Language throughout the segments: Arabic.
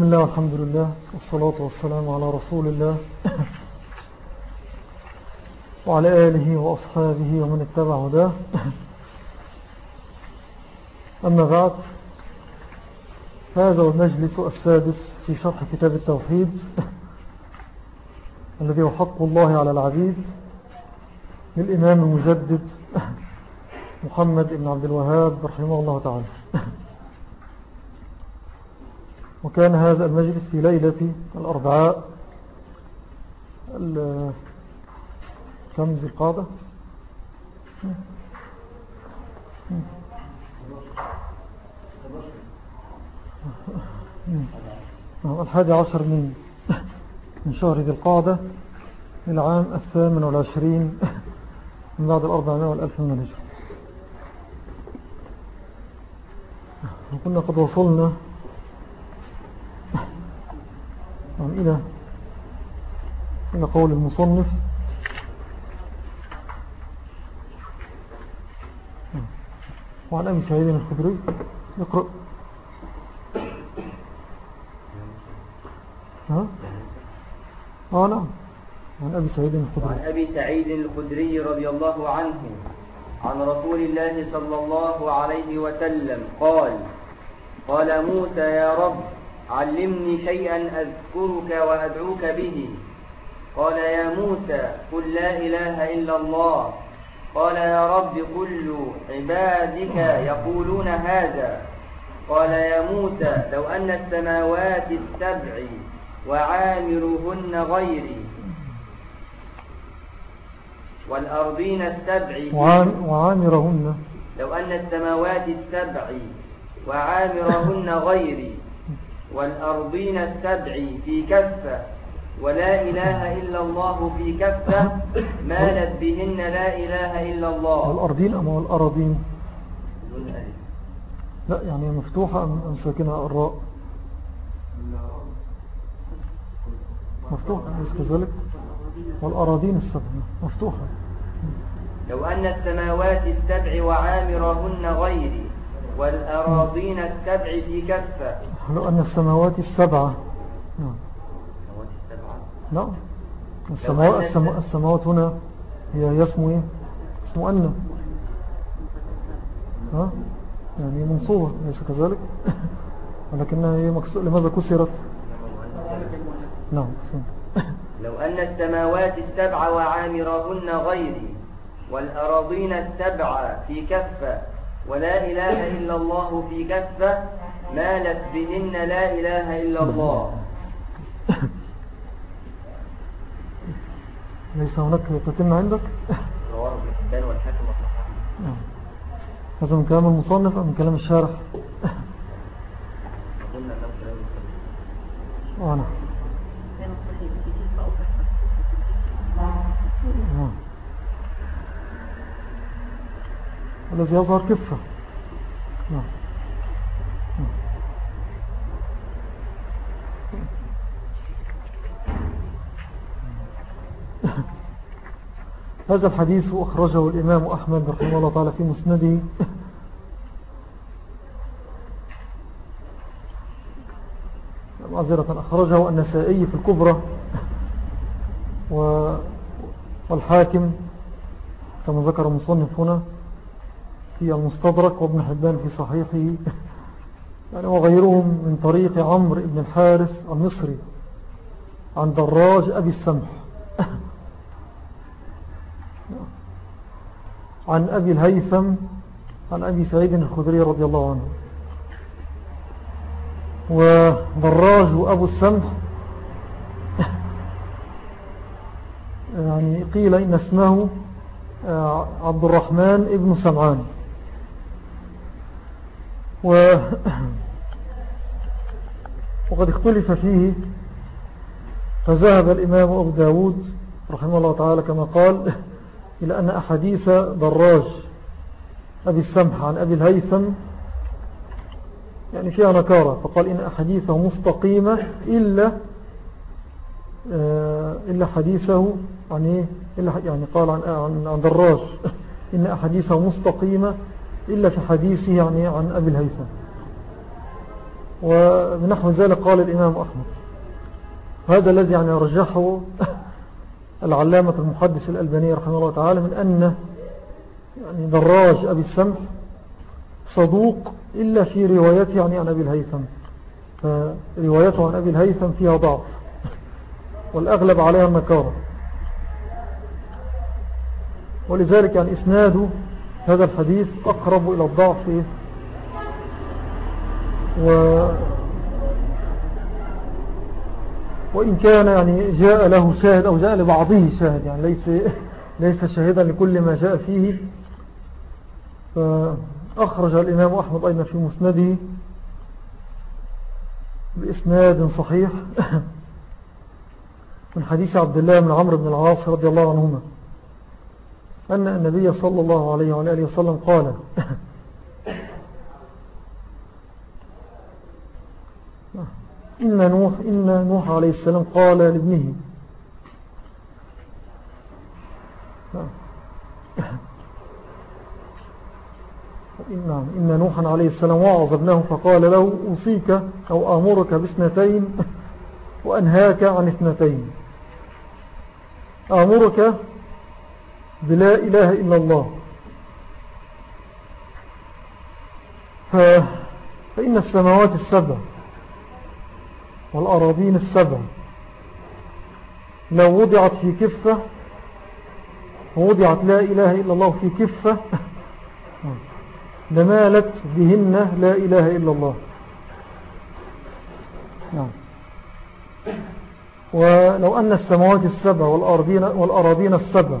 بسم الله والحمد لله والصلاة والسلام على رسول الله وعلى آله وأصحابه ومن اتبع هداه. أما بعد هذا المجلس السادس في شرح كتاب التوحيد الذي هو حق الله على العبيد للإمام المجدد محمد بن عبد الوهاب رحمه الله تعالى. وكان هذا المجلس في ليلة الأربعاء كم ذي القادة الحادي عشر من من شهر ذي القادة العام الثامن والعشرين من بعد الأربعمائة والألف من الهجرة. وكنا قد وصلنا نعم إلى إلى قول المصنف. وعن أبي سعيد الخضري يقرأ ها؟ آه نعم. عن أبي سعيد الخدري. عن أبي سعيد الخدري رضي الله عنه عن رسول الله صلى الله عليه وسلم قال قال موسى يا رب علمني شيئا أذكرك وأدعوك به. قال يا موسى قل لا إله إلا الله. قال يا رب كل عبادك يقولون هذا. قال يا موسى لو أن السماوات السبع وعامرهن غيري والأرضين السبع وعامرهن لو أن السماوات السبع وعامرهن غيري والأرضين السبع في كفة ولا إله إلا الله في كفة مالت بهن لا إله إلا الله. الأرضين أم الأراضين؟ لا يعني مفتوحة أم ساكنة الراء؟ مفتوحة أليس كذلك؟ والأراضين السبع مفتوحة. لو أن السماوات السبع وعامرهن غيري والأراضين السبع في كفة. لو أن السماوات السبعة. نعم. نعم السماوات, السماوات هنا هي اسمه إيه؟ اسمه أن. ها؟ يعني منصوبة ليس كذلك؟ ولكنها هي مكسور لماذا كسرت؟ نعم لو أن السماوات السبع وعامرهن غيري والأراضين السبع في كفة ولا إله إلا الله في كفة مالت بهن لا إله إلا الله. ليس هناك تتم عندك؟ رواه والحاكم وصححه. نعم. هذا من كلام المصنف أم من كلام الشارح؟ قلنا أنه كلام المصنف. آه، نعم. نعم. الذي يظهر كفة. نعم. هذا الحديث أخرجه الإمام أحمد رحمه الله تعالى في مسنده. معذرة أخرجه النسائي في الكبرى والحاكم كما ذكر المصنف هنا في المستدرك وابن حبان في صحيحه. يعني وغيرهم من طريق عمرو بن الحارث المصري عن دراج أبي السمح. عن أبي الهيثم عن أبي سعيد الخدري رضي الله عنه. ودراج أبو السمح يعني قيل إن اسمه آه، عبد الرحمن ابن سمعان. و وقد اختلف فيه فذهب الإمام أبو داود رحمه الله تعالى كما قال إلى أن أحاديث دراج أبي السمح عن أبي الهيثم يعني فيها نكارة فقال إن أحاديثه مستقيمة إلا آه، إلا حديثه عن إيه؟ إلا يعني قال عن, عن, عن دراج. إن أحاديثه مستقيمة إلا في حديثه يعني عن أبي الهيثم. وبنحو ذلك قال الإمام أحمد. هذا الذي يعني رجحه العلامة المحدث الألباني رحمه الله تعالى من أن يعني دراج أبي السمح صدوق إلا في روايته عن أبي الهيثم. فروايته عن أبي الهيثم فيها ضعف. والأغلب عليها النكارة ولذلك يعني إسناد هذا الحديث أقرب إلى الضعف. وإن كان يعني جاء له شاهد أو جاء لبعضه شاهد يعني ليس, ليس شاهدا لكل ما جاء فيه. فأخرج الإمام أحمد أيضا في مسنده بإسناد صحيح من حديث عبد الله بن عمرو بن العاص رضي الله عنهما أن النبي صلى الله عليه وآله وسلم قال إن نوح, إن نوح عليه السلام قال لابنه. نعم إن نوحا عليه السلام وعظ ابنه فقال له أوصيك أو أمرك باثنتين وأنهاك عن اثنتين. أمرك بلا إله إلا الله. فإن السماوات السبع والأراضين السبع. لو وضعت في كفة ووضعت لا إله إلا الله في كفة لمالت بهن لا إله إلا الله. نعم. ولو أن السماوات السبع والأراضين, والأراضين السبع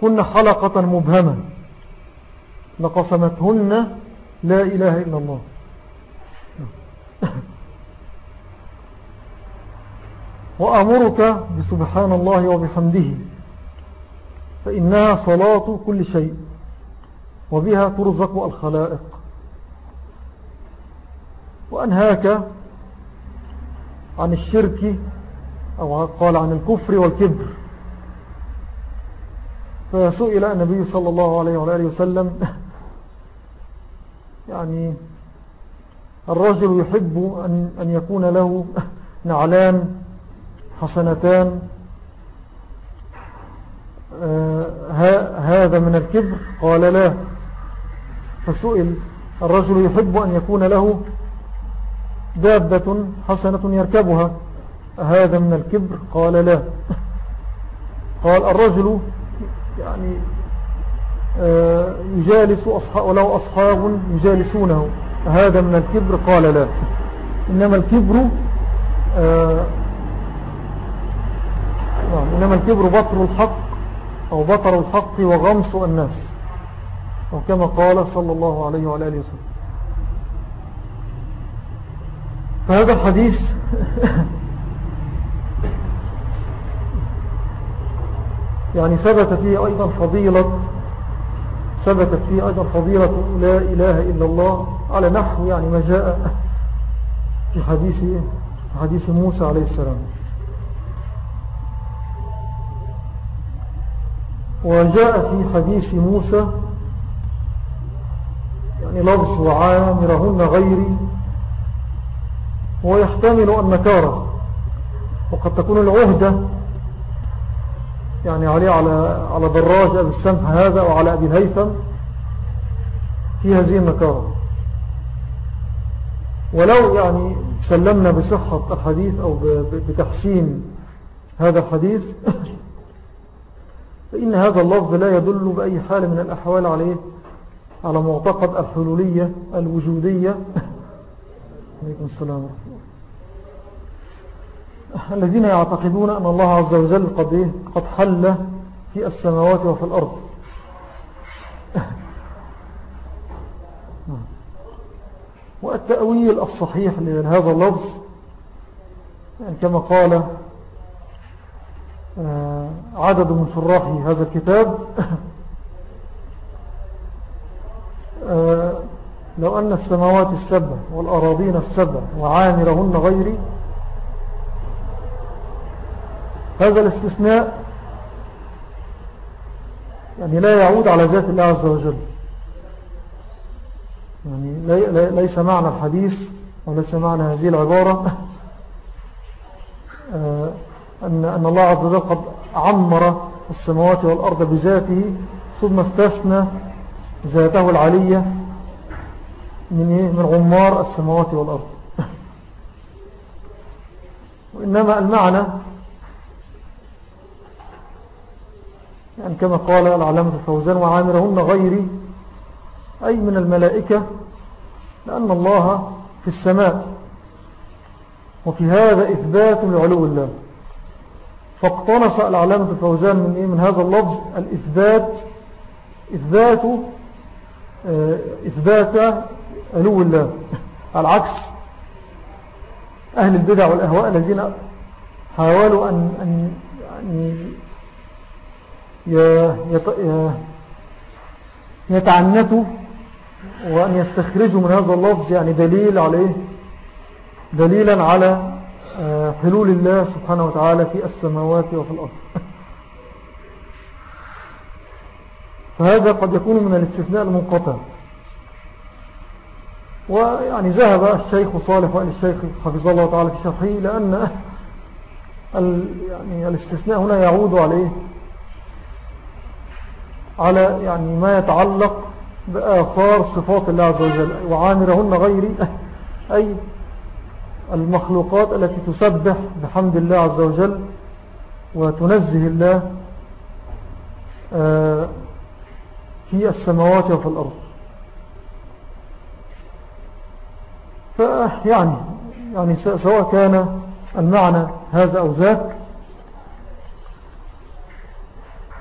كن حلقة مبهمة لقسمتهن لا إله إلا الله. وأمرك بسبحان الله وبحمده فإنها صلاة كل شيء وبها ترزق الخلائق. وأنهاك عن الشرك أو قال عن الكفر والكبر. فسئل النبي صلى الله عليه وآله وسلم يعني الرجل يحب أن, يكون له نعلان حسنتان. آه هذا من الكبر؟ قال لا. فسئل. الرجل يحب أن يكون له دابة حسنة يركبها. هذا من الكبر؟ قال لا. قال الرجل يعني آه، يجالس أصحاب ولو أصحاب يجالسونه. هذا من الكبر قال لا. إنما الكبر آه، نعم، إنما الكبر بطر الحق أو بطر الحق وغمس الناس. وكما قال صلى الله عليه وعلى آله وسلم. فهذا الحديث يعني ثبت فيه أيضا فضيلة ثبتت فيه أيضا فضيلة لا إله إلا الله على نحو يعني ما جاء في حديث, حديث موسى عليه السلام. وجاء في حديث موسى يعني لفظ وعامرهن غيري ويحتمل النكارة وقد تكون العهدة يعني عليه على على دراج أبي السمح هذا وعلى أبي الهيثم في هذه النكارة ولو يعني سلمنا بصحة الحديث أو بتحسين هذا الحديث فإن هذا اللفظ لا يدل بأي حال من الأحوال عليه على معتقد الحلولية الوجودية. عليكم السلام الذين يعتقدون أن الله عز وجل قد, إيه؟ قد حل في السماوات وفي الأرض والتأويل الصحيح لهذا اللفظ يعني كما قال آه، عدد من شراح هذا الكتاب آه، لو أن السماوات السبع والأراضين السبع وعامرهن غيري هذا الاستثناء يعني لا يعود على ذات الله عز وجل. يعني ليس معنى الحديث وليس معنى هذه العبارة. آه، أن, أن الله عز وجل قد عمر السماوات والأرض بذاته ثم استثنى ذاته العلية من, إيه؟ من عمار السماوات والأرض. وإنما المعنى يعني كما قال العلامة الفوزان وعامرهن غيري أي من الملائكة لأن الله في السماء وفي هذا إثبات لعلو الله. فاقتنص العلامة الفوزان من, إيه؟ من هذا اللفظ الإثبات إثبات آه، إثبات علو الله. على العكس أهل البدع والأهواء الذين حاولوا أن, أن يتعنتوا وأن يستخرجوا من هذا اللفظ يعني دليل عليه دليلا على آه، حلول الله سبحانه وتعالى في السماوات وفي الأرض. فهذا قد يكون من الاستثناء المنقطع. ويعني ذهب الشيخ صالح وقال الشيخ حفظ الله تعالى في شرحه لأن يعني الاستثناء هنا يعود عليه. على يعني ما يتعلق بآثار صفات الله عز وجل وعامرهن غيري أي المخلوقات التي تسبح بحمد الله عز وجل وتنزه الله آه، في السماوات وفي الأرض. فيعني يعني سواء كان المعنى هذا أو ذاك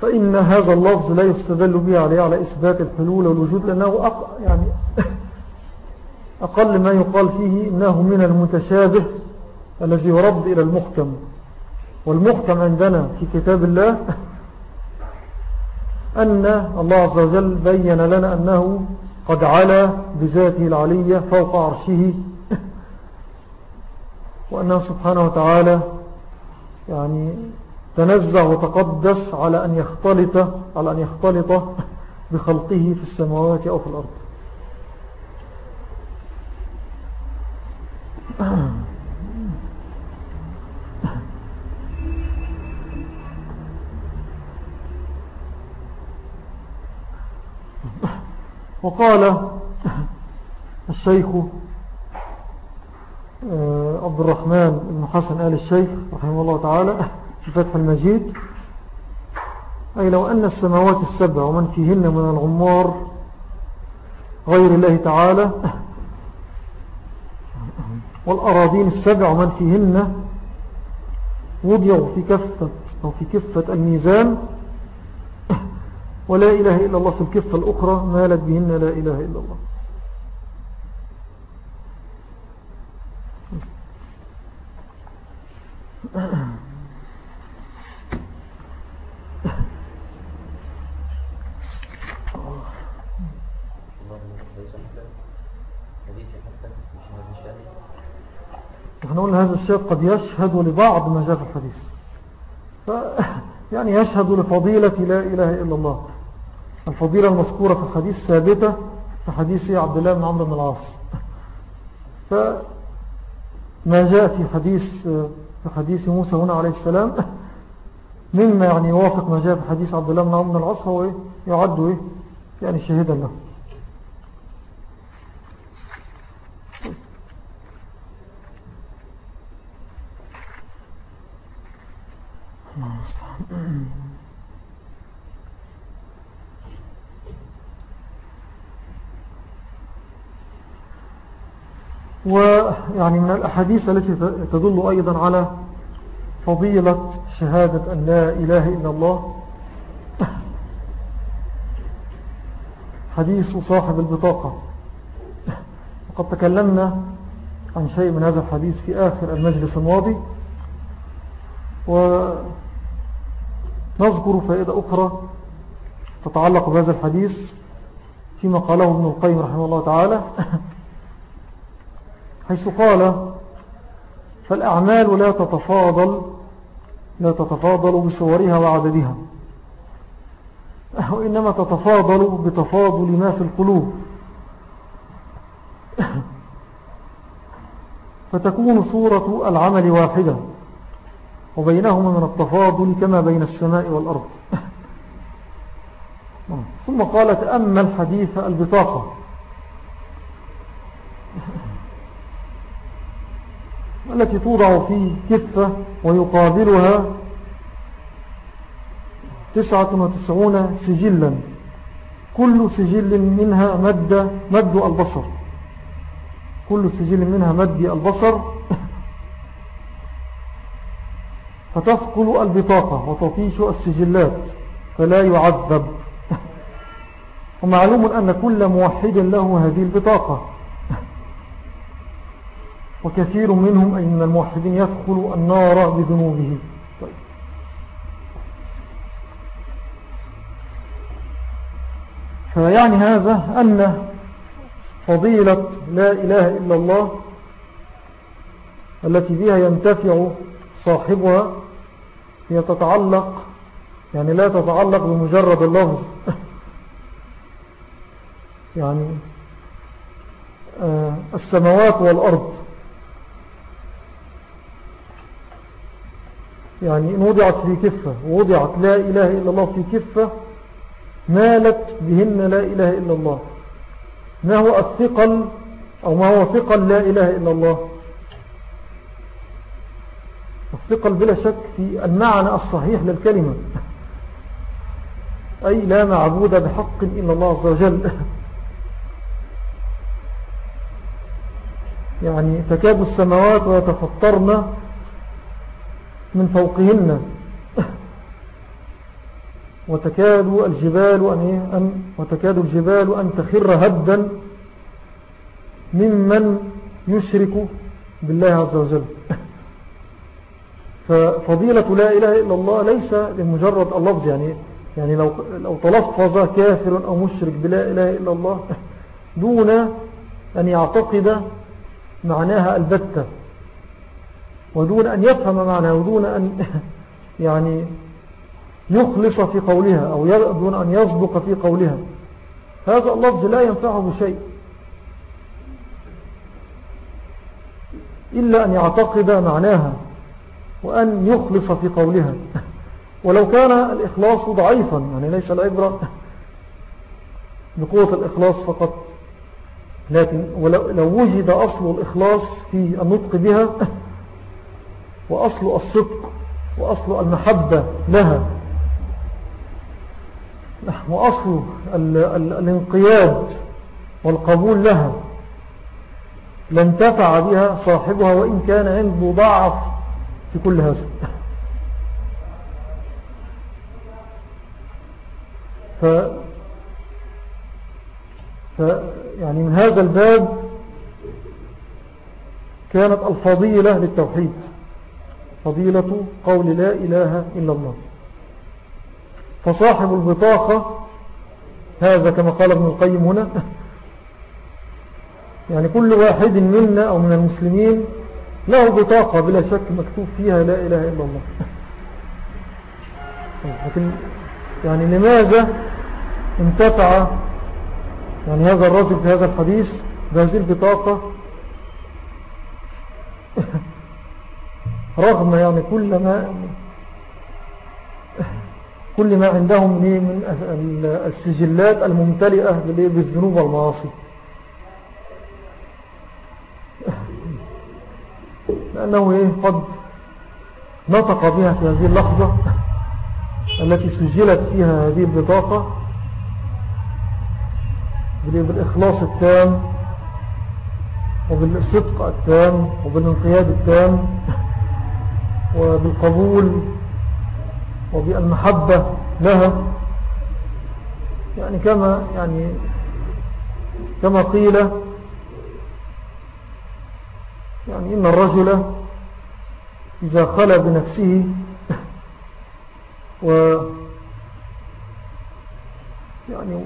فإن هذا اللفظ لا يستدل به عليه على إثبات الحلول والوجود لأنه أق يعني أقل ما يقال فيه إنه من المتشابه الذي يرد إلى المحكم. والمحكم عندنا في كتاب الله أن الله عز وجل بين لنا أنه قد علا بذاته العلية فوق عرشه وأنه سبحانه وتعالى يعني تنزه وتقدس على أن يختلط على أن يختلط بخلقه في السماوات أو في الأرض. وقال الشيخ آه، عبد الرحمن بن حسن آل الشيخ رحمه الله تعالى في فتح المجيد أي لو أن السماوات السبع ومن فيهن من الغمار غير الله تعالى والأراضين السبع ومن فيهن وضعوا في كفة أو في كفة الميزان ولا إله إلا الله في الكفة الأخرى مالت بهن لا إله إلا الله. نحن قلنا هذا الشيء قد يشهد لبعض ما جاء في الحديث. ف يعني يشهد لفضيلة لا إله إلا الله. الفضيلة المذكورة في الحديث ثابتة في حديث عبد الله بن عمرو بن العاص. فما جاء في حديث في حديث موسى هنا عليه السلام. مما يعني يوافق ما جاء في حديث عبد الله بن عمرو بن العاص هو إيه؟ يعد إيه؟ يعني شهيدا له. ويعني من الأحاديث التي تدل أيضا على فضيلة شهادة أن لا إله إلا الله. حديث صاحب البطاقة. وقد تكلمنا عن شيء من هذا الحديث في آخر المجلس الماضي. ونذكر فائدة أخرى تتعلق بهذا الحديث فيما قاله ابن القيم رحمه الله تعالى. حيث قال فالأعمال لا تتفاضل لا تتفاضل بصورها وعددها وإنما تتفاضل بتفاضل ما في القلوب. فتكون صورة العمل واحدة وبينهما من التفاضل كما بين السماء والأرض. ثم قال تأمل حديث البطاقة. التي توضع في كفة ويقابلها تسعة وتسعون سجلا. كل سجل منها مد, مد البصر. كل سجل منها مد البصر. فتثقل البطاقة وتطيش السجلات فلا يعذب. ومعلوم أن كل موحد له هذه البطاقة. وكثير منهم أي من الموحدين يدخل النار بذنوبه طيب. فيعني هذا أن فضيلة لا إله إلا الله التي بها ينتفع صاحبها هي تتعلق يعني لا تتعلق بمجرد اللفظ يعني آه، السماوات والأرض. يعني إن وضعت في كفة ووضعت لا إله إلا الله في كفة مالت بهن لا إله إلا الله. ما هو الثقل أو ما هو ثقل لا إله إلا الله؟ الثقل بلا شك في المعنى الصحيح للكلمة. أي لا معبود بحق إلا الله عز وجل. يعني تكاد السماوات ويتفطرن من فوقهن. وتكاد الجبال أن, وتكاد الجبال أن تخر هدا ممن يشرك بالله عز وجل. ففضيلة لا إله إلا الله ليس لمجرد اللفظ يعني يعني لو, لو تلفظ كافر أو مشرك بلا إله إلا الله دون أن يعتقد معناها البتة. ودون أن يفهم معناها ودون أن يعني يخلص في قولها أو دون أن يصدق في قولها. هذا اللفظ لا ينفعه بشيء إلا أن يعتقد معناها وأن يخلص في قولها. ولو كان الإخلاص ضعيفا يعني ليس العبرة بقوة الإخلاص فقط. لكن لو وجد أصل الإخلاص في النطق بها وأصل الصدق وأصل المحبة لها. وأصل الانقياد والقبول لها. لانتفع بها صاحبها وإن كان عنده ضعف في كل هذا. ف ف يعني من هذا الباب كانت الفضيلة للتوحيد. فضيلة قول لا إله إلا الله. فصاحب البطاقة هذا كما قال ابن القيم هنا يعني كل واحد منا أو من المسلمين له بطاقة بلا شك مكتوب فيها لا إله إلا الله. لكن يعني لماذا انتفع يعني هذا الرجل في هذا الحديث بهذه البطاقة؟ رغم يعني كل ما كل ما عندهم من السجلات الممتلئة بالذنوب والمعاصي. لأنه إيه قد نطق بها في هذه اللحظة التي سجلت فيها هذه البطاقة بالإخلاص التام وبالصدق التام وبالانقياد التام. وبالقبول وبالمحبة لها. يعني كما يعني كما قيل يعني إن الرجل إذا خلى بنفسه و يعني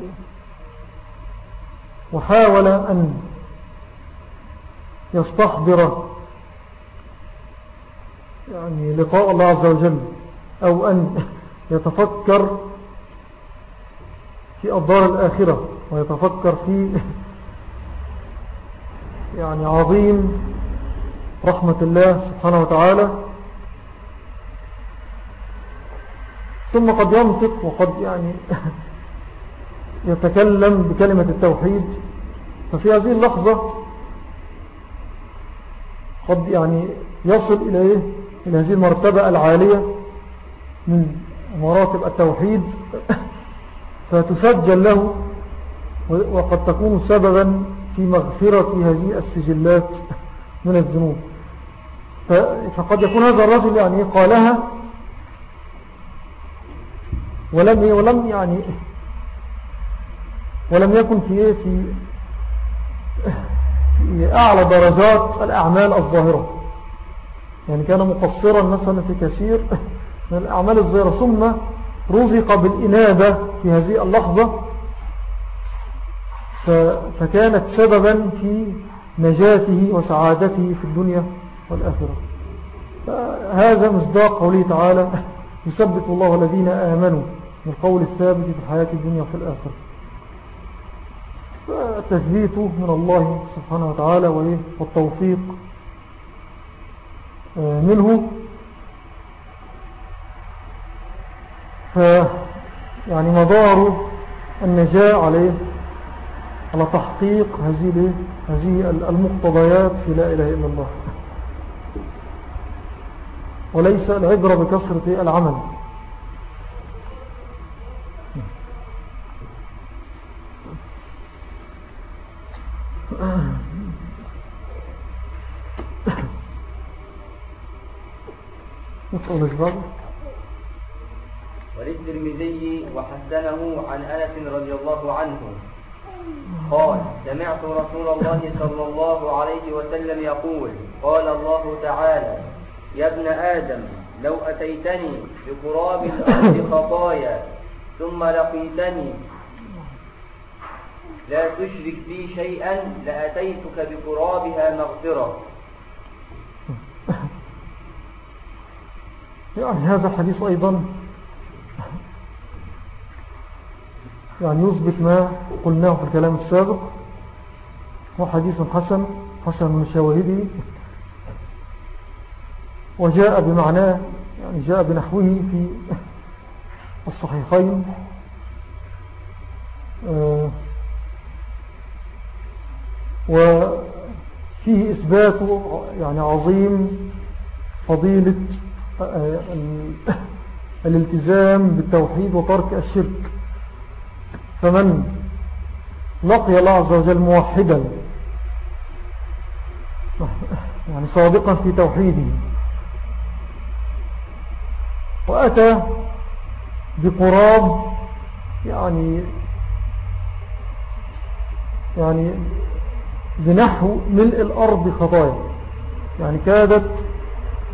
وحاول أن يستحضر يعني لقاء الله عز وجل أو أن يتفكر في الدار الآخرة ويتفكر في يعني عظيم رحمة الله سبحانه وتعالى ثم قد ينطق وقد يعني يتكلم بكلمة التوحيد ففي هذه اللحظة قد يعني يصل إلى, إيه؟ إلى هذه المرتبة العالية من مراتب التوحيد فتسجل له وقد تكون سببا في مغفرة هذه السجلات من الذنوب. فقد يكون هذا الرجل يعني قالها ولم ولم يعني ولم يكن في في في أعلى درجات الأعمال الظاهرة. يعني كان مقصرا مثلا في كثير من الأعمال الظاهرة ثم رزق بالإنابة في هذه اللحظة فكانت سببا في نجاته وسعادته في الدنيا والآخرة. هذا مصداق قوله تعالى يثبت الله الذين آمنوا بالقول الثابت في الحياة الدنيا وفي الآخرة. فتثبيت من الله سبحانه وتعالى والتوفيق منه. ف يعني مدار النجاة عليه على تحقيق هذه هذه المقتضيات في لا إله إلا الله. وليس العبرة بكثرة العمل. وللترمذي وحسنه عن أنس رضي الله عنه قال سمعت رسول الله صلى الله عليه وسلم يقول قال الله تعالى يا ابن آدم لو أتيتني بقراب الأرض خطايا ثم لقيتني لا تشرك بي شيئا لأتيتك بقرابها مغفرة. يعني هذا الحديث أيضا يعني يثبت ما قلناه في الكلام السابق هو حديث حسن حسن من شواهده وجاء بمعناه يعني جاء بنحوه في الصحيحين آه، وفيه إثبات يعني عظيم فضيلة الالتزام بالتوحيد وترك الشرك. فمن لقي الله عز وجل موحدا يعني صادقا في توحيده وأتى بقراب يعني يعني بنحو ملء الأرض خطايا يعني كادت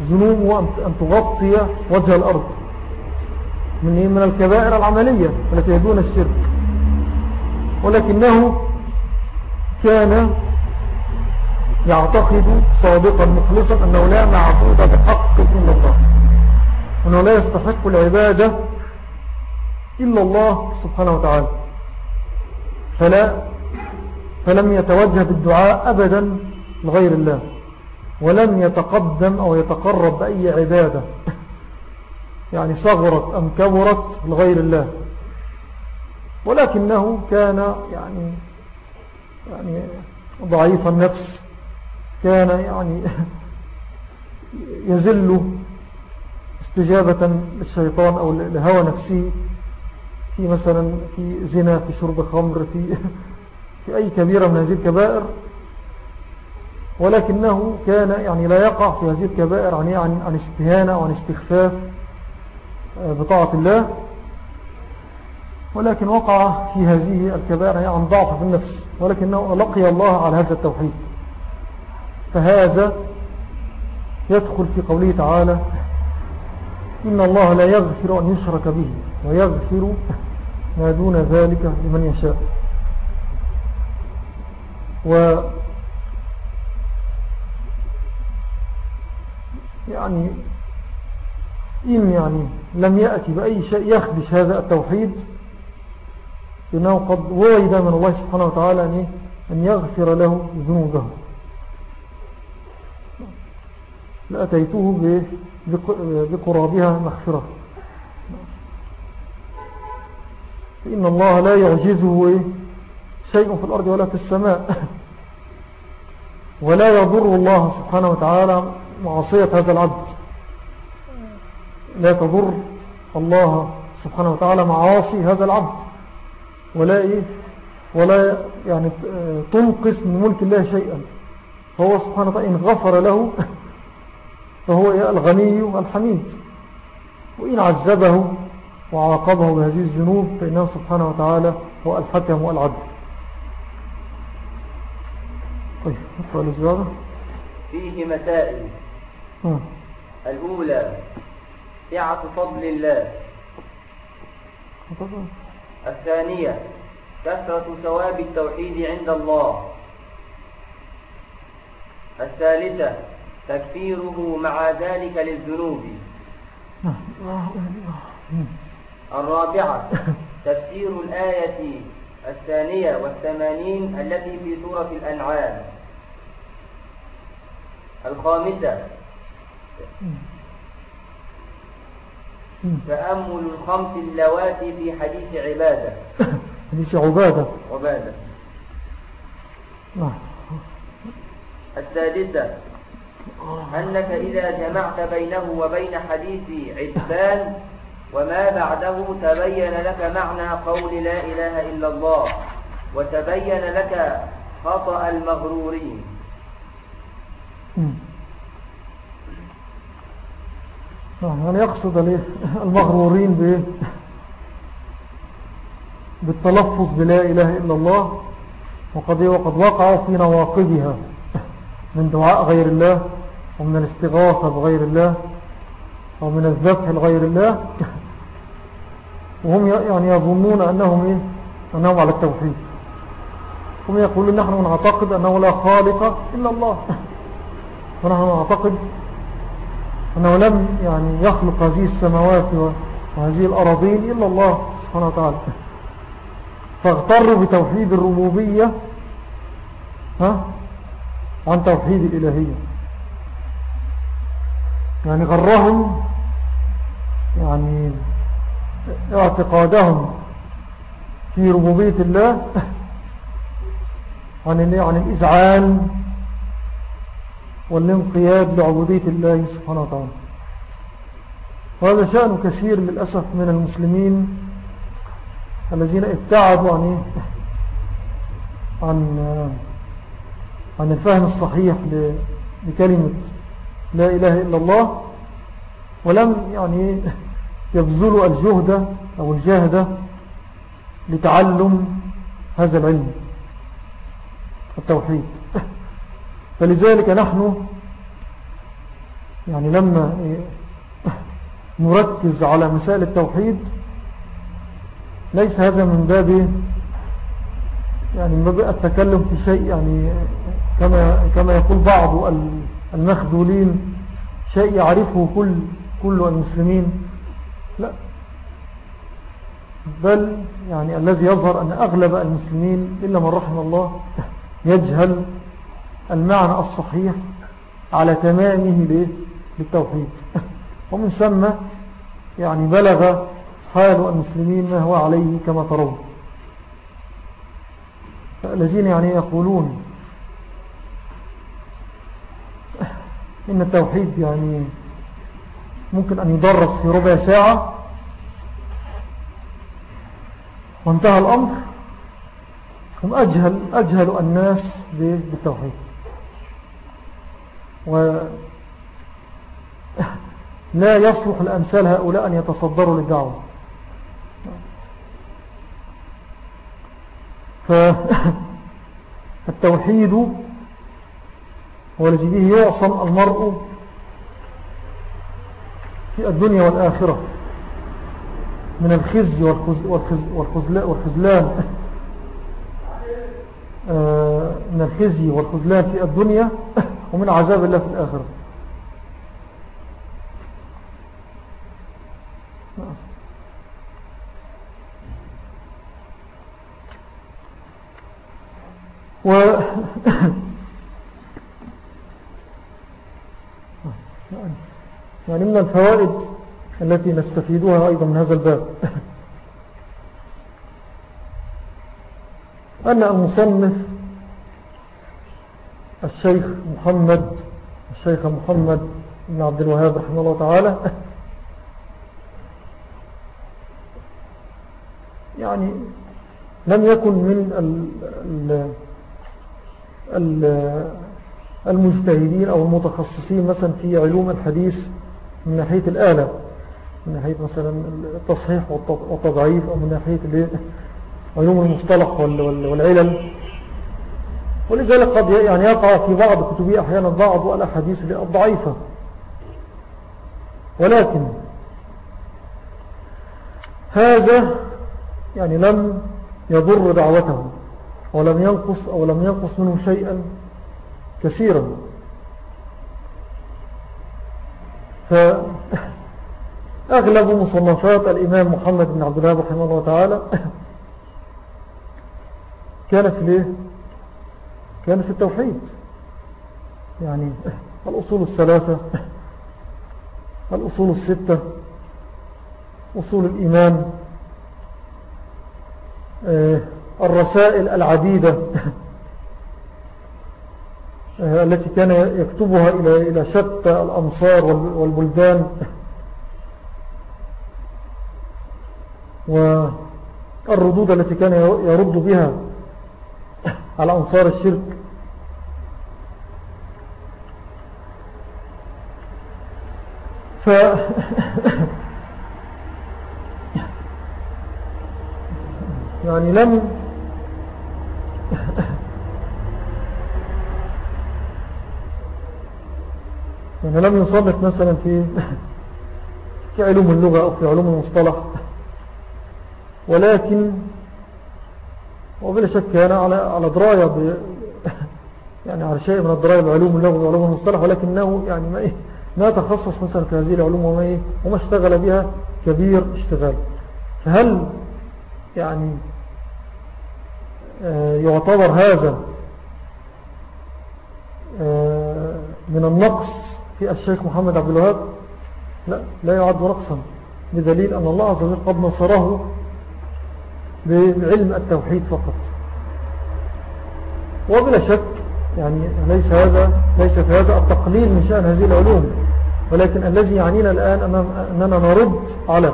ذنوبه أن تغطي وجه الأرض. من إيه؟ من الكبائر العملية التي يدون الشرك. ولكنه كان يعتقد صادقا مخلصا أنه لا معبود بحق إلا الله. وأنه لا يستحق العبادة إلا الله سبحانه وتعالى. فلا فلم يتوجه بالدعاء أبدا لغير الله. ولم يتقدم أو يتقرب بأي عبادة. يعني صغرت أم كبرت لغير الله. ولكنه كان يعني يعني ضعيف النفس. كان يعني يزل استجابة للشيطان أو لهوى نفسه في مثلا في زنا في شرب خمر في, في أي كبيرة من هذه الكبائر. ولكنه كان يعني لا يقع في هذه الكبائر عن, عن, استهانة وعن استخفاف آه، بطاعة الله. ولكن وقع في هذه الكبائر عن ضعف في النفس ولكنه لقي الله على هذا التوحيد. فهذا يدخل في قوله تعالى إن الله لا يغفر أن يشرك به ويغفر ما دون ذلك لمن يشاء. و يعني إن يعني لم يأتي بأي شيء يخدش هذا التوحيد إنه قد وعد من الله سبحانه وتعالى أن يغفر له ذنوبه. لأتيته بقرابها مغفرة. فإن الله لا يعجزه شيء في الأرض ولا في السماء. ولا يضر الله سبحانه وتعالى معصية هذا العبد. لا تضر الله سبحانه وتعالى معاصي هذا العبد. ولا إيه؟ ولا يعني تنقص من ملك الله شيئا. فهو سبحانه وتعالى إن غفر له فهو الغني الحميد. وإن عذبه وعاقبه بهذه الذنوب فإنه سبحانه وتعالى هو الحكم والعدل. طيب الأسباب فيه مسائل. الأولى سعة فضل الله. الثانية كثرة ثواب التوحيد عند الله. الثالثة تكفيره مع ذلك للذنوب. الرابعة تفسير الآية الثانية والثمانين التي في سورة الأنعام. الخامسة تأمل الخمس اللواتي في حديث عبادة. حديث عبادة. عبادة. نعم. السادسة أنك إذا جمعت بينه وبين حديث عتبان وما بعده تبين لك معنى قول لا إله إلا الله وتبين لك خطأ المغرورين. يعني يقصد المغرورين بالتلفظ بلا إله إلا الله وقد وقد وقعوا في نواقضها من دعاء غير الله ومن الاستغاثة بغير الله ومن الذبح لغير الله. وهم يعني يظنون أنهم, إيه؟ أنهم على التوحيد. هم يقولون نحن نعتقد أنه لا خالق إلا الله. ونحن نعتقد أنه لم يعني يخلق هذه السماوات وهذه الأراضين إلا الله سبحانه وتعالى. فاغتروا بتوحيد الربوبية ها؟ عن توحيد الإلهية. يعني غرهم يعني اعتقادهم في ربوبية الله عن الإذعان والانقياد لعبودية الله سبحانه وتعالى. وهذا شأن كثير للأسف من المسلمين الذين ابتعدوا عن عن عن الفهم الصحيح لكلمة لا إله إلا الله ولم يعني يبذلوا الجهد أو الجهد لتعلم هذا العلم التوحيد. فلذلك نحن يعني لما نركز على مسائل التوحيد ليس هذا من باب يعني من باب التكلم في شيء يعني كما, كما يقول بعض المخذولين شيء يعرفه كل, كل المسلمين. لا. بل يعني الذي يظهر أن أغلب المسلمين إلا من رحم الله يجهل المعنى الصحيح على تمامه للتوحيد. ومن ثم يعني بلغ حال المسلمين ما هو عليه كما ترون. الذين يعني يقولون إن التوحيد يعني ممكن أن يدرس في ربع ساعة وانتهى الأمر هم أجهل, أجهل الناس بالتوحيد. ولا يصلح الأمثال هؤلاء أن يتصدروا للدعوة. فالتوحيد هو الذي به يعصم المرء في الدنيا والآخرة من الخزي والخزلان. آه، من الخزي والخزلان في الدنيا. ومن عذاب الله في الآخرة. و يعني من الفوائد التي نستفيدها أيضا من هذا الباب. أن المصنف الشيخ محمد الشيخ محمد بن عبد الوهاب رحمه الله تعالى. يعني لم يكن من المجتهدين أو المتخصصين مثلا في علوم الحديث من ناحية الآلة من ناحية مثلا التصحيح والتضعيف أو من ناحية علوم المصطلح والعلل ولذلك قد يعني يقع في بعض كتبه أحيانا بعض الأحاديث الضعيفة. ولكن هذا يعني لم يضر دعوته ولم ينقص أو لم ينقص منه شيئا كثيرا. فأغلب مصنفات الإمام محمد بن عبد الله رحمه الله تعالى كانت ليه؟ في التوحيد. يعني الأصول الثلاثة الأصول الستة أصول الإيمان آه، الرسائل العديدة آه، التي كان يكتبها إلى شتى الأمصار والبلدان. والردود التي كان يرد بها على أنصار الشرك. ف يعني لم يعني لم يصنف مثلا في في علوم اللغة أو في علوم المصطلح. ولكن وبلا شك كان على على دراية ب يعني على شيء من الدراية بعلوم اللغة وعلوم المصطلح ولكنه يعني ما إيه ما تخصص مثلا في هذه العلوم وما, إيه وما اشتغل بها كبير اشتغال. فهل يعني آه، يعتبر هذا آه، من النقص في الشيخ محمد عبد الوهاب؟ لا لا يعد نقصا بدليل أن الله عز وجل قد نصره بعلم التوحيد فقط. وبلا شك يعني ليس هذا ليس في هذا التقليل من شأن هذه العلوم ولكن الذي يعنينا الآن أننا نرد على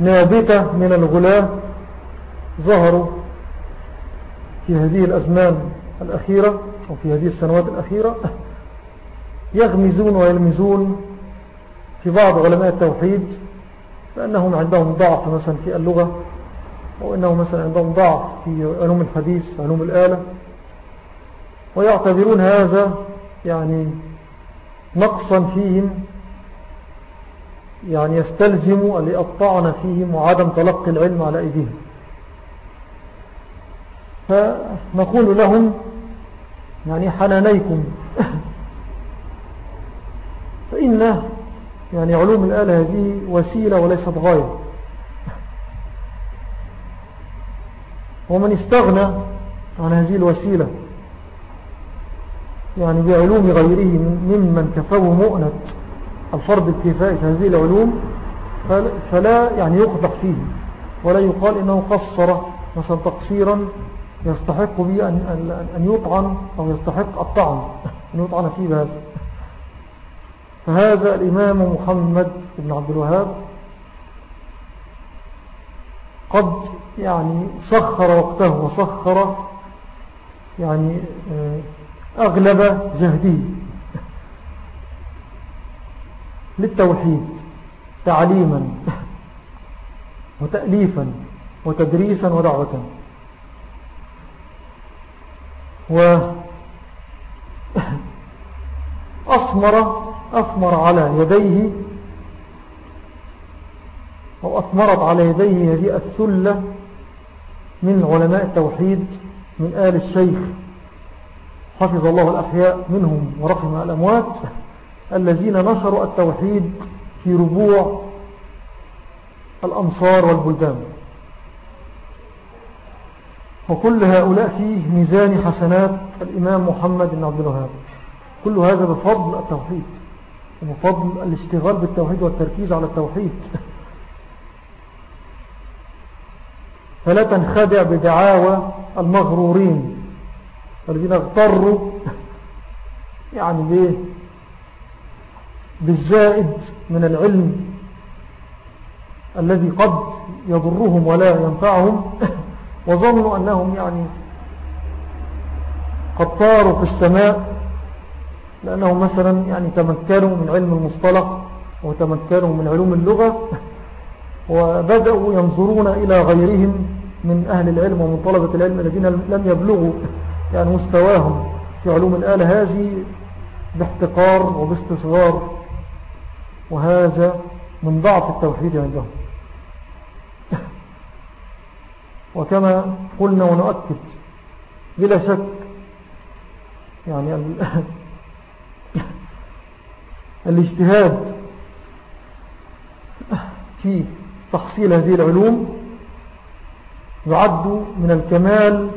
نابتة من الغلاة ظهروا في هذه الأزمان الأخيرة أو في هذه السنوات الأخيرة يغمزون ويلمزون في بعض علماء التوحيد لأنهم عندهم ضعف مثلا في اللغة أو أنهم مثلا عندهم ضعف في علوم الحديث علوم الآلة. ويعتبرون هذا يعني نقصا فيهم يعني يستلزم لأطعن فيهم وعدم تلقي العلم على أيديهم. فنقول لهم يعني حنانيكم. فإن يعني علوم الآلة هذه وسيلة وليست غاية. ومن استغنى عن هذه الوسيلة. يعني بعلوم غيره ممن كفاه مؤنة الفرض الكفائي في هذه العلوم فلا يعني يقضح فيه ولا يقال إنه قصر مثلا تقصيرا يستحق به أن يطعن أو يستحق الطعن أن يطعن فيه بهذا. فهذا الإمام محمد بن عبد الوهاب قد يعني سخر وقته وسخر يعني آه، أغلب جهده للتوحيد تعليما وتأليفا وتدريسا ودعوة. و أثمر أثمر على يديه أو أثمرت على يديه هذه الثلة من علماء التوحيد من آل الشيخ حفظ الله الأحياء منهم ورحم الأموات الذين نشروا التوحيد في ربوع الأمصار والبلدان. وكل هؤلاء فيه ميزان حسنات الإمام محمد بن عبد الوهاب. كل هذا بفضل التوحيد وفضل الاشتغال بالتوحيد والتركيز على التوحيد. فلا تنخدع بدعاوى المغرورين الذين اغتروا يعني بيه بالزائد من العلم الذي قد يضرهم ولا ينفعهم وظنوا أنهم يعني قد طاروا في السماء لأنهم مثلا يعني تمكنوا من علم المصطلح وتمكنوا من علوم اللغة وبدأوا ينظرون إلى غيرهم من أهل العلم ومن طلبة العلم الذين لم يبلغوا يعني مستواهم في علوم الآلة هذه باحتقار وباستصغار وهذا من ضعف التوحيد عندهم. وكما قلنا ونؤكد بلا شك يعني الاجتهاد في تحصيل هذه العلوم يعد من الكمال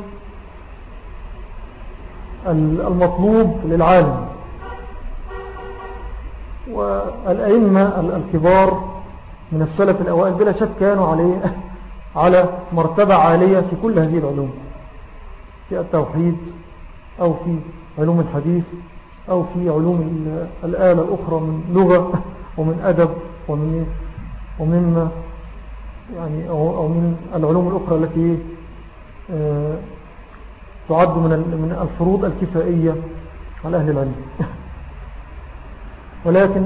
المطلوب للعالم. والأئمة الكبار من السلف الأوائل بلا شك كانوا عليه على مرتبة عالية في كل هذه العلوم في التوحيد أو في علوم الحديث أو في علوم الآلة الأخرى من لغة ومن أدب ومن ومما يعني أو من العلوم الأخرى التي آه، تعد من الفروض الكفائية على أهل العلم. ولكن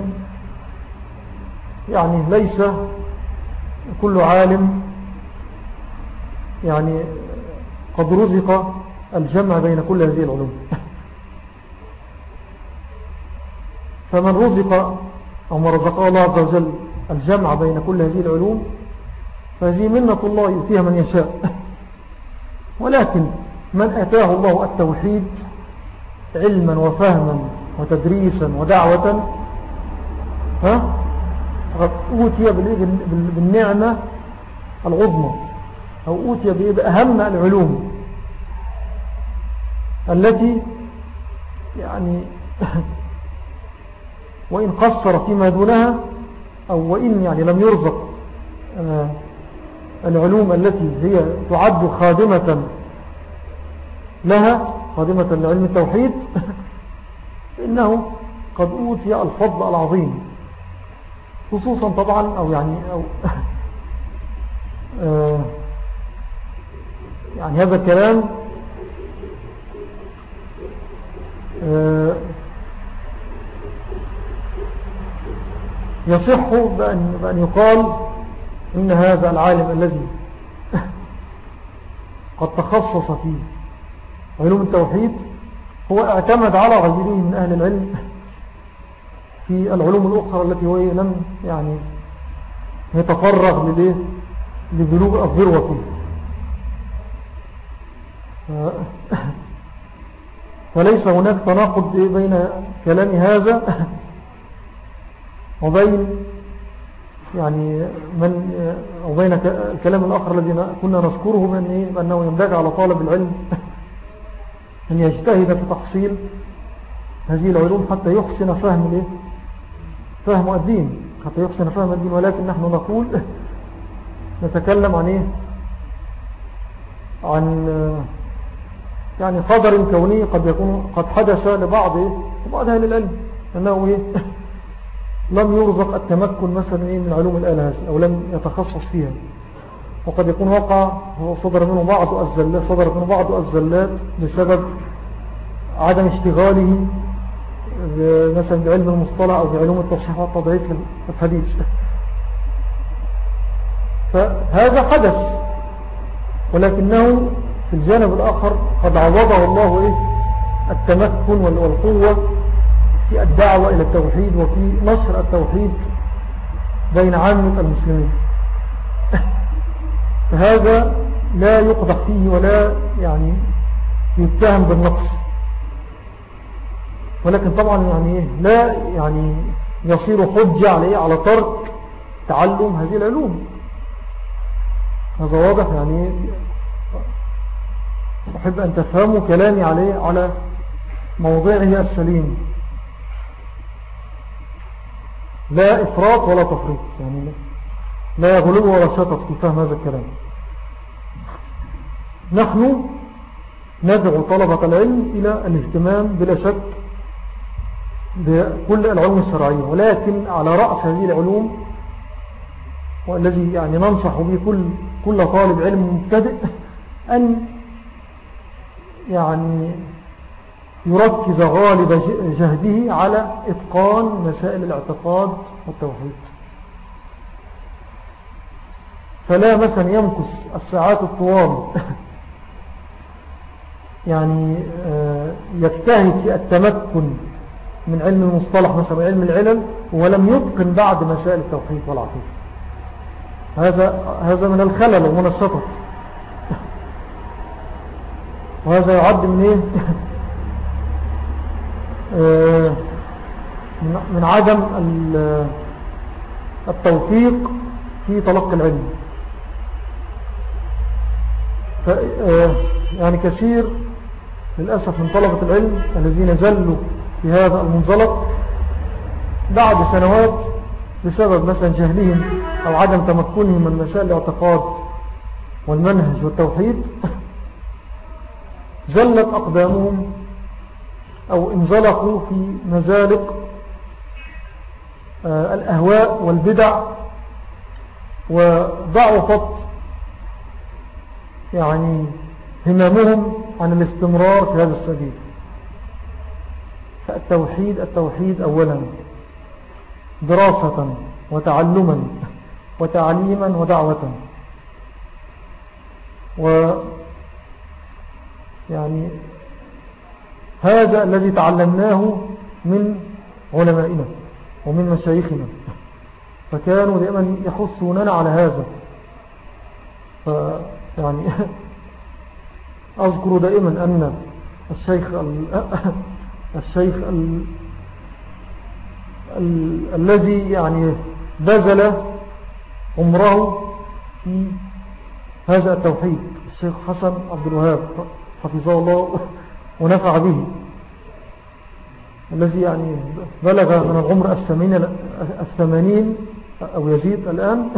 يعني ليس كل عالم يعني قد رزق الجمع بين كل هذه العلوم. فمن رزق أو ما رزقه الله عز وجل الجمع بين كل هذه العلوم فهذه منة الله يؤتيها من يشاء. ولكن من أتاه الله التوحيد علما وفهما وتدريسا ودعوة ها؟ فقد أوتي بالنعمة العظمى أو أوتي بأهم العلوم التي يعني وإن قصر فيما دونها أو وإن يعني لم يرزق آه، العلوم التي هي تعد خادمة لها خادمة لعلم التوحيد إنه قد أوتي الفضل العظيم. خصوصا طبعا أو يعني أو يعني هذا الكلام آه، يصح بأن, بأن يقال إن هذا العالم الذي قد تخصص في علوم التوحيد هو اعتمد على غيره من أهل العلم في العلوم الأخرى التي هو لم يعني يتفرغ لبلوغ الذروة فيه. فليس هناك تناقض بين كلام هذا وبين يعني من وبين الكلام الآخر الذي كنا نذكره بأن بأنه ينبغي على طالب العلم أن يجتهد في تحصيل هذه العلوم حتى يحسن فهم الإيه؟ فهم الدين حتى يحسن فهم الدين ولكن نحن نقول نتكلم عن إيه؟ عن يعني قدر كوني قد يكون قد حدث لبعض بعض أهل العلم أنه إيه؟ لم يرزق التمكن مثلا إيه من علوم الآلة هذه أو لم يتخصص فيها. وقد يكون وقع صدر منه بعض الزلات صدر منه بعض الزلات بسبب عدم اشتغاله مثلا بعلم المصطلح أو بعلوم التصحيح والتضعيف الحديث. فهذا حدث ولكنه في الجانب الآخر قد عوضه الله إيه التمكن والقوة في الدعوة إلى التوحيد وفي نشر التوحيد بين عامة المسلمين. فهذا لا يقضح فيه ولا يعني يتهم بالنقص. ولكن طبعا يعني إيه؟ لا يعني يصير حجة عليه على ترك تعلم هذه العلوم. هذا واضح يعني أحب أن تفهموا كلامي عليه على موضعه السليم. لا إفراط ولا تفريط. يعني لا يغلو ولا شطط في فهم هذا الكلام. نحن ندعو طلبة العلم إلى الاهتمام بلا شك بكل العلوم الشرعية ولكن على رأس هذه العلوم والذي يعني ننصح به كل, كل طالب علم مبتدئ أن يعني يركز غالب جهده على إتقان مسائل الاعتقاد والتوحيد. فلا مثلا يمكس الساعات الطوال يعني آه، يجتهد في التمكن من علم المصطلح مثلا علم العلل ولم يتقن بعد مسائل التوحيد والعقيدة. هذا هذا من الخلل ومن السطط وهذا يعد من إيه؟ من عدم التوفيق في تلقي العلم. آه، يعني كثير للأسف من طلبة العلم الذين زلوا في هذا المنزلق بعد سنوات بسبب مثلا جهلهم أو عدم تمكنهم من مسائل الاعتقاد والمنهج والتوحيد زلت أقدامهم أو انزلقوا في مزالق آه، الأهواء والبدع وضعفت يعني همامهم عن الاستمرار في هذا السبيل. فالتوحيد التوحيد أولا دراسة وتعلما وتعليما ودعوة. و يعني هذا الذي تعلمناه من علمائنا ومن مشايخنا. فكانوا دائما يحصوننا على هذا. يعني أذكر دائما أن الشيخ الشيخ ال ال الذي يعني بذل عمره في هذا التوحيد الشيخ حسن عبد الوهاب حفظه الله. ونفع به. الذي يعني بلغ من العمر الثمانين أو يزيد الآن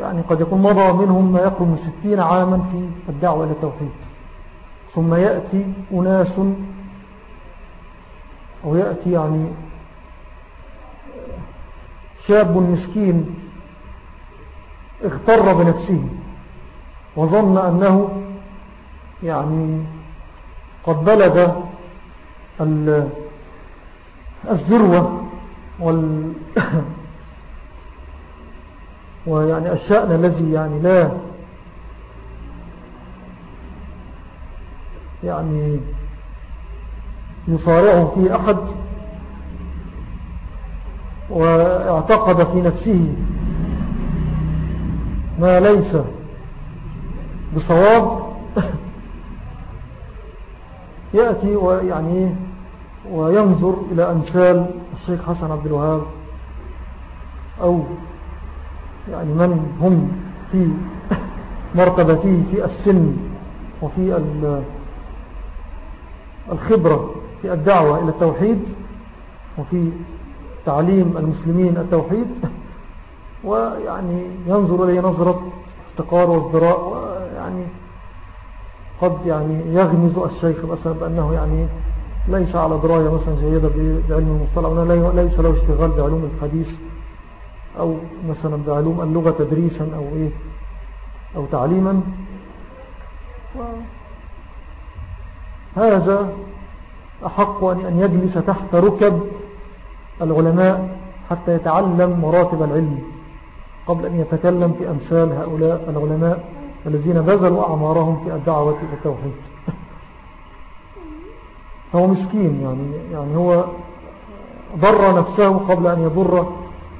يعني قد يكون مضى منهم ما يقرب من ستين عاما في الدعوة إلى التوحيد. ثم يأتي أناس أو يأتي يعني شاب مسكين اغتر بنفسه وظن أنه يعني قد بلغ الذروة وال ويعني الشأن الذي يعني لا يعني يصارعه فيه أحد واعتقد في نفسه ما ليس بصواب يأتي ويعني وينظر إلى أمثال الشيخ حسن عبد الوهاب أو يعني من هم في مرتبته في السن وفي الخبرة في الدعوة إلى التوحيد وفي تعليم المسلمين التوحيد ويعني ينظر إليه نظرة افتقار وازدراء قد يعني يغمز الشيخ مثلا بأنه يعني ليس على دراية مثلا جيدة بعلم المصطلح ليس له اشتغال بعلوم الحديث أو مثلا بعلوم اللغة تدريسا أو, إيه أو تعليما. هذا أحق أن يجلس تحت ركب العلماء حتى يتعلم مراتب العلم قبل أن يتكلم في أمثال هؤلاء العلماء. الذين بذلوا أعمارهم في الدعوة والتوحيد. هو مسكين يعني, يعني هو ضر نفسه قبل أن يضر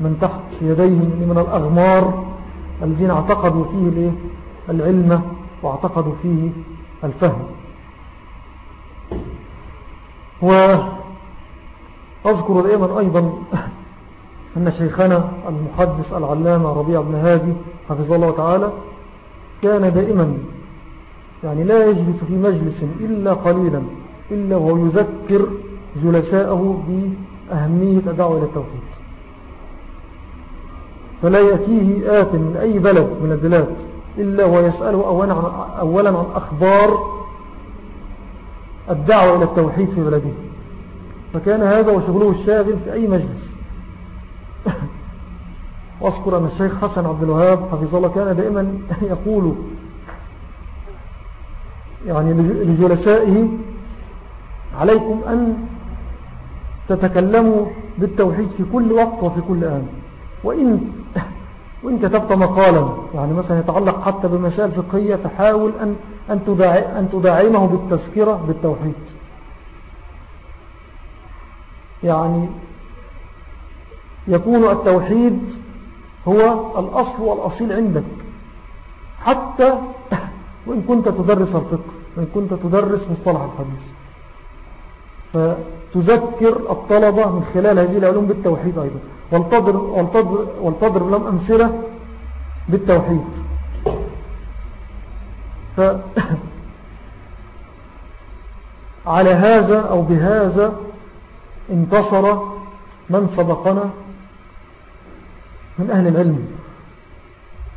من تحت يديه من الأغمار الذين اعتقدوا فيه العلم واعتقدوا فيه الفهم. وأذكر دائما أيضا أن شيخنا المحدث العلامة ربيع بن هادي حفظ الله تعالى كان دائما يعني لا يجلس في مجلس إلا قليلا إلا وهو يذكر جلساءه أهمية الدعوة إلى التوحيد. فلا يأتيه آت من أي بلد من البلاد إلا ويسأله أولا عن أخبار الدعوة إلى التوحيد في بلده. فكان هذا وشغله الشاغل في أي مجلس. واذكر أن الشيخ حسن عبد الوهاب حفظ الله كان دائما يقول يعني لجلسائه عليكم أن تتكلموا بالتوحيد في كل وقت وفي كل آن. وإن, وإن كتبت مقالا. يعني مثلا يتعلق حتى بمسائل فقهية فحاول أن, أن, أن تداعمه بالتذكرة بالتوحيد. يعني يكون التوحيد هو الأصل والأصيل عندك. حتى وإن كنت تدرس الفقه وإن كنت تدرس مصطلح الحديث. فتذكر الطلبة من خلال هذه العلوم بالتوحيد أيضا. والتضرب لهم أمثلة بالتوحيد. ف على هذا أو بهذا انتصر من سبقنا من أهل العلم.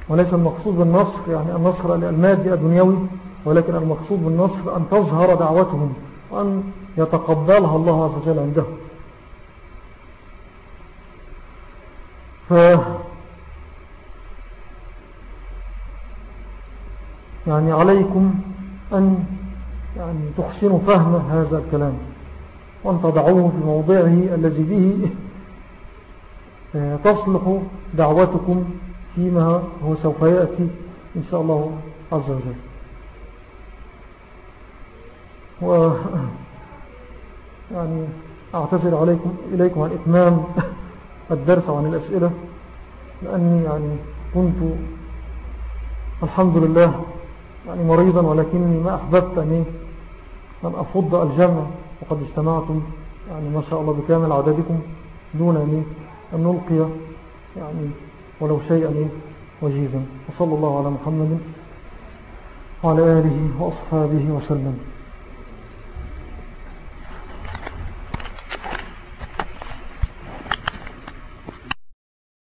وليس المقصود بالنصر يعني النصر المادي الدنيوي ولكن المقصود بالنصر أن تظهر دعوتهم وأن يتقبلها الله عز وجل عنده. ف يعني عليكم أن يعني تحسنوا فهم هذا الكلام وأن تضعوه في موضعه الذي به تصلح دعوتكم فيما هو سوف يأتي إن شاء الله عز وجل. و يعني أعتذر عليكم إليكم عن إتمام الدرس عن الأسئلة لأني يعني كنت الحمد لله يعني مريضا ولكني ما أحببت أن أن أفض الجمع وقد اجتمعتم يعني ما شاء الله بكامل عددكم دون أن نلقي يعني ولو شيئا وجيزا. وصلى الله على محمد وعلى آله وأصحابه وسلم.